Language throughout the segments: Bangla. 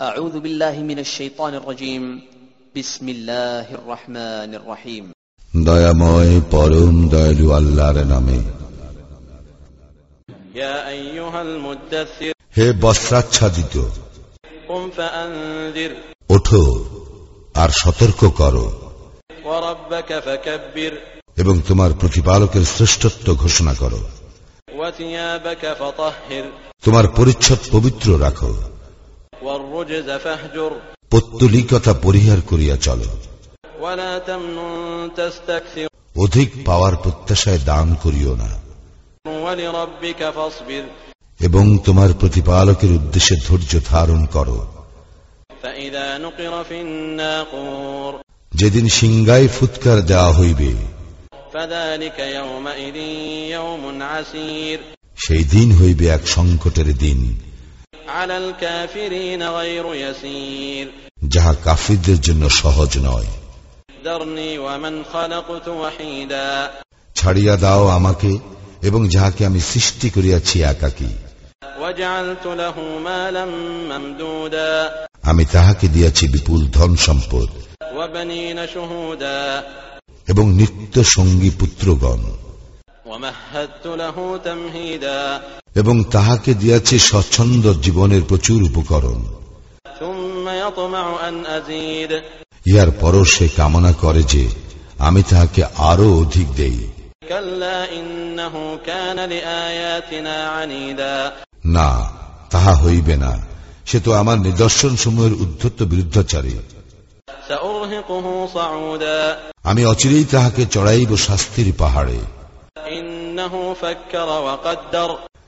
أعوذ بالله من الشيطان الرجيم بسم الله الرحمن الرحيم দয়াময় পরম দয়ালু আল্লাহর নামে يا أيها المدثر হে বস্ত্রাচ্ছাদিত قم فأنذر ওঠো আর সতর্ক করো وربك فكبر এবং তোমার প্রতিপালকের শ্রেষ্ঠত্ব ঘোষণা করো وثيابك فطهر তোমার পরিচ্ছদ পবিত্র রাখো والرجز فاهجر পত্তলিকতা পরিহার করিয়া চল। অধিক পাওয়ার প্রত্যাশায় দান করিও না। এবং তোমার প্রতিপালকের উদ্দেশ্যে ধৈর্য ধারণ করো। যেদিন সিংগায় ফুৎকার দেওয়া হইবে সেই দিন হইবে এক সংকটের দিন। যাহা কাফিরদের জন্য সহজ নয়। ছাড়িয়া দাও আমাকে এবং যাহাকে আমি সৃষ্টি করিয়াছি একাকি। আমি তাহাকে দিয়াছি বিপুল ধন সম্পদ এবং নিত্য সঙ্গী পুত্রগণ। এবং তাহাকে দিয়াছি স্বচ্ছন্দ জীবনের প্রচুর উপকরণ। ইয়ার পর সে কামনা করে যে আমি তাহাকে আরও অধিক দেই। না তাহা হইবে না। সে তো আমার নিদর্শন সময়ের উদ্ধত্ত বিরুদ্ধাচারী। আমি অচিরেই তাহাকে চড়াইব শাস্তির পাহাড়ে।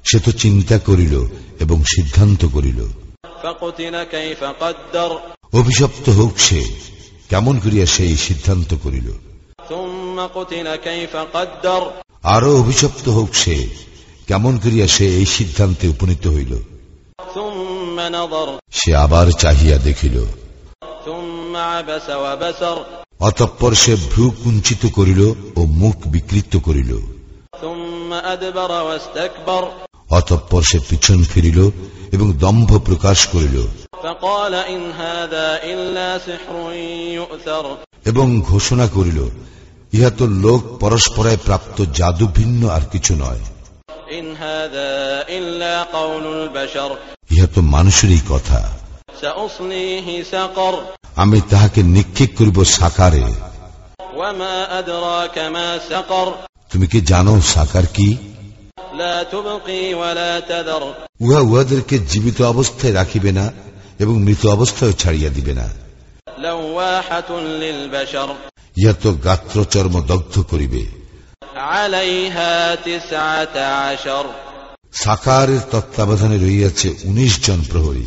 সে তো চিন্তা করিল এবং সিদ্ধান্ত করিল। অভিশপ্ত হোক সে কেমন করিয়া সেই সিদ্ধান্ত করিল। আরও অভিশপ্ত হোক সে কেমন করিয়া সে এই সিদ্ধান্তে উপনীত হইল। সে আবার চাহিয়া দেখিল। অতঃপর সে ভ্রু কুঞ্চিত করিল ও মুখ বিকৃত করিল। অতঃপর সে পিছন ফিরিল এবং দম্ভ প্রকাশ করিল। এবং ঘোষণা করিল ইহা তো লোক পরস্পরায় প্রাপ্ত জাদু ভিন্ন আর কিছু নয়। ইহা তো মানুষেরই কথা। আমি তাহাকে নিক্ষেপ করিব সাকারে। তুমি কি জানো সাকার কি? উহা উহাদেরকে জীবিত অবস্থায় রাখিবে না এবং মৃত অবস্থায় ছাড়িয়া দিবে না। ইহা তো গাত্রচর্ম দগ্ধ করিবে। সাকারের তত্ত্বাবধানে রইয়াছে উনিশ জন প্রহরী।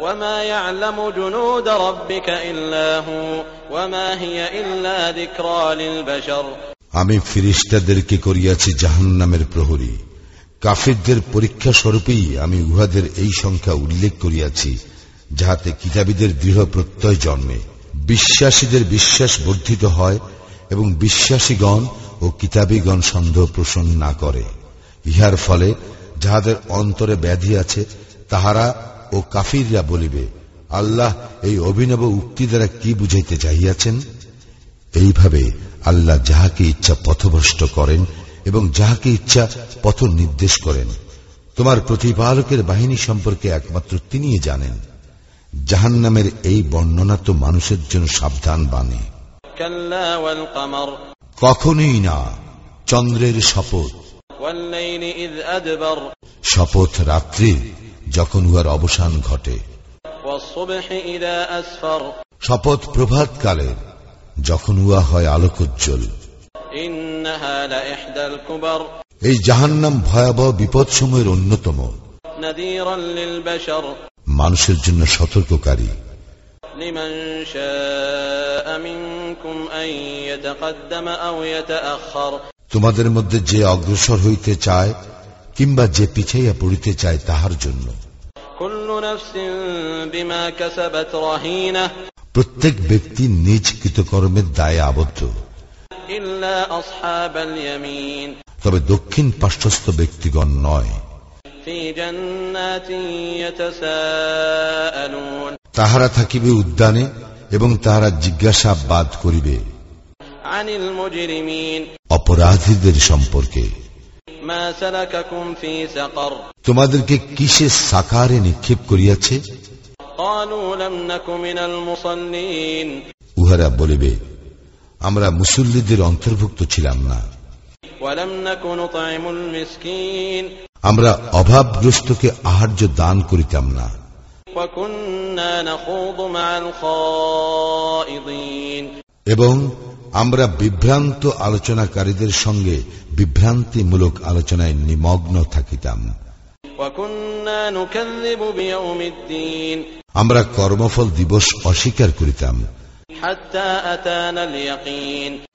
وما يعلم جنود ربك إلا هو وما هي إلا ذكرى للبشر আমি ফিরিস্তাদেরকে করিয়াছি জাহান্নামের প্রহরী কাফিরদের পরীক্ষা স্বরূপেই আমি উহাদের এই সংখ্যা উল্লেখ করিয়াছি যাহাতে কিতাবীদের দৃঢ় প্রত্যয় জন্মে বিশ্বাসীদের বিশ্বাস বর্ধিত হয় এবং বিশ্বাসীগণ ও কিতাবীগণ সন্দেহ পোষণ না করে ইহার ফলে যাহাদের অন্তরে ব্যাধি আছে তাহারা ও কাফিররা বলিবে আল্লাহ এই অভিনব উক্তি দ্বারা কি বুঝাইতে চাহিয়াছেন? এইভাবে আল্লাহ যাহাকে ইচ্ছা পথভ্রষ্ট করেন এবং যাহাকে ইচ্ছা পথ নির্দেশ করেন। তোমার প্রতিপালকের বাহিনী সম্পর্কে একমাত্র তিনি জানেন। জাহান নামের এই বর্ণনা তো মানুষের জন্য সাবধান বাণী। কখনই না চন্দ্রের শপথ। শপথ রাত্রির। যখন উহার অবসান ঘটে। শপথ প্রভাত প্রভাতকালে যখন উহা হয় আলোকোজ্জ্বল। এই জাহান্নাম ভয়াবহ বিপদ সময়ের অন্যতম। মানুষের জন্য সতর্ককারী। তোমাদের মধ্যে যে অগ্রসর হইতে চায় কিংবা যে পিছাইয়া পড়িতে চায় তাহার জন্য। প্রত্যেক ব্যক্তি নিজ কৃতকর্মের দায়ে আবদ্ধ। তবে দক্ষিণ পার্শ্বস্থ ব্যক্তিগণ নয়। তাহারা থাকিবে উদ্যানে এবং তাহারা জিজ্ঞাসাবাদ করিবে। অপরাধীদের সম্পর্কে। তোমাদেরকে কিসের সাকারে নিক্ষেপ করিয়াছে? উহারা বলিবে আমরা মুসল্লিদের অন্তর্ভুক্ত ছিলাম না। আমরা অভাবগ্রস্তকে আহার্য দান করিতাম না। এবং আমরা বিভ্রান্ত আলোচনাকারীদের সঙ্গে বিভ্রান্তিমূলক আলোচনায় নিমগ্ন থাকিতাম। আমরা কর্মফল দিবস অস্বীকার করিতাম।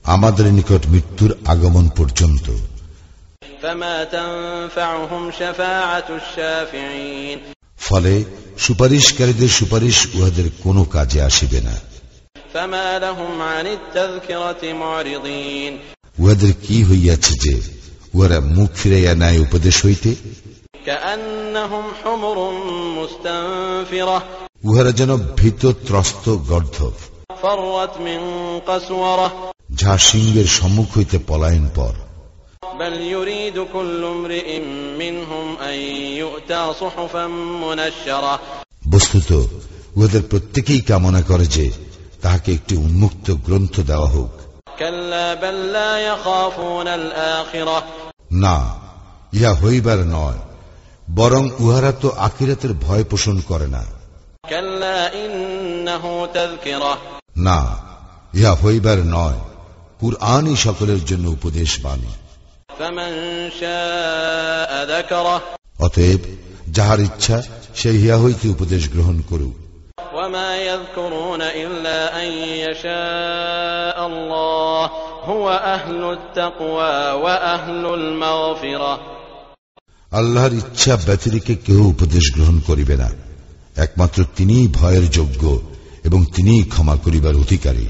আমাদের নিকট মৃত্যুর আগমন পর্যন্ত। ফলে সুপারিশকারীদের সুপারিশ উহাদের কোনো কাজে আসিবে না। فما لهم عن التذكرة معرضين উহাদের কি হইয়াছে যে উহারা মুখ ফিরাইয়া নেয় উপদেশ হইতে كأنهم حمر مستنفرة উহারা যেন ভীত ত্রস্ত গর্ধব فرت من قسورة যা সিংহের সম্মুখ হইতে পলায়ন পর بل يريد كل امرئ منهم أن يؤتى صحفا منشرة বস্তুত উহাদের প্রত্যেকেই কামনা করে যে তাহাকে একটি উন্মুক্ত গ্রন্থ দেওয়া হোক। না ইহা হইবার নয় বরং উহারা তো আকিরাতের ভয় পোষণ করে না। না ইহা হইবার নয় কুরআনই সকলের জন্য উপদেশ বাণী অতএব যাহার ইচ্ছা সে ইহা হইতে উপদেশ গ্রহণ করুক। وما يذكرون إلا أن يشاء الله هو أهل التقوى وأهل المغفرة আল্লাহর ইচ্ছা ব্যতিরিকে কেউ উপদেশ গ্রহণ করিবে না একমাত্র তিনিই ভয়ের যোগ্য এবং তিনিই ক্ষমা করিবার অধিকারী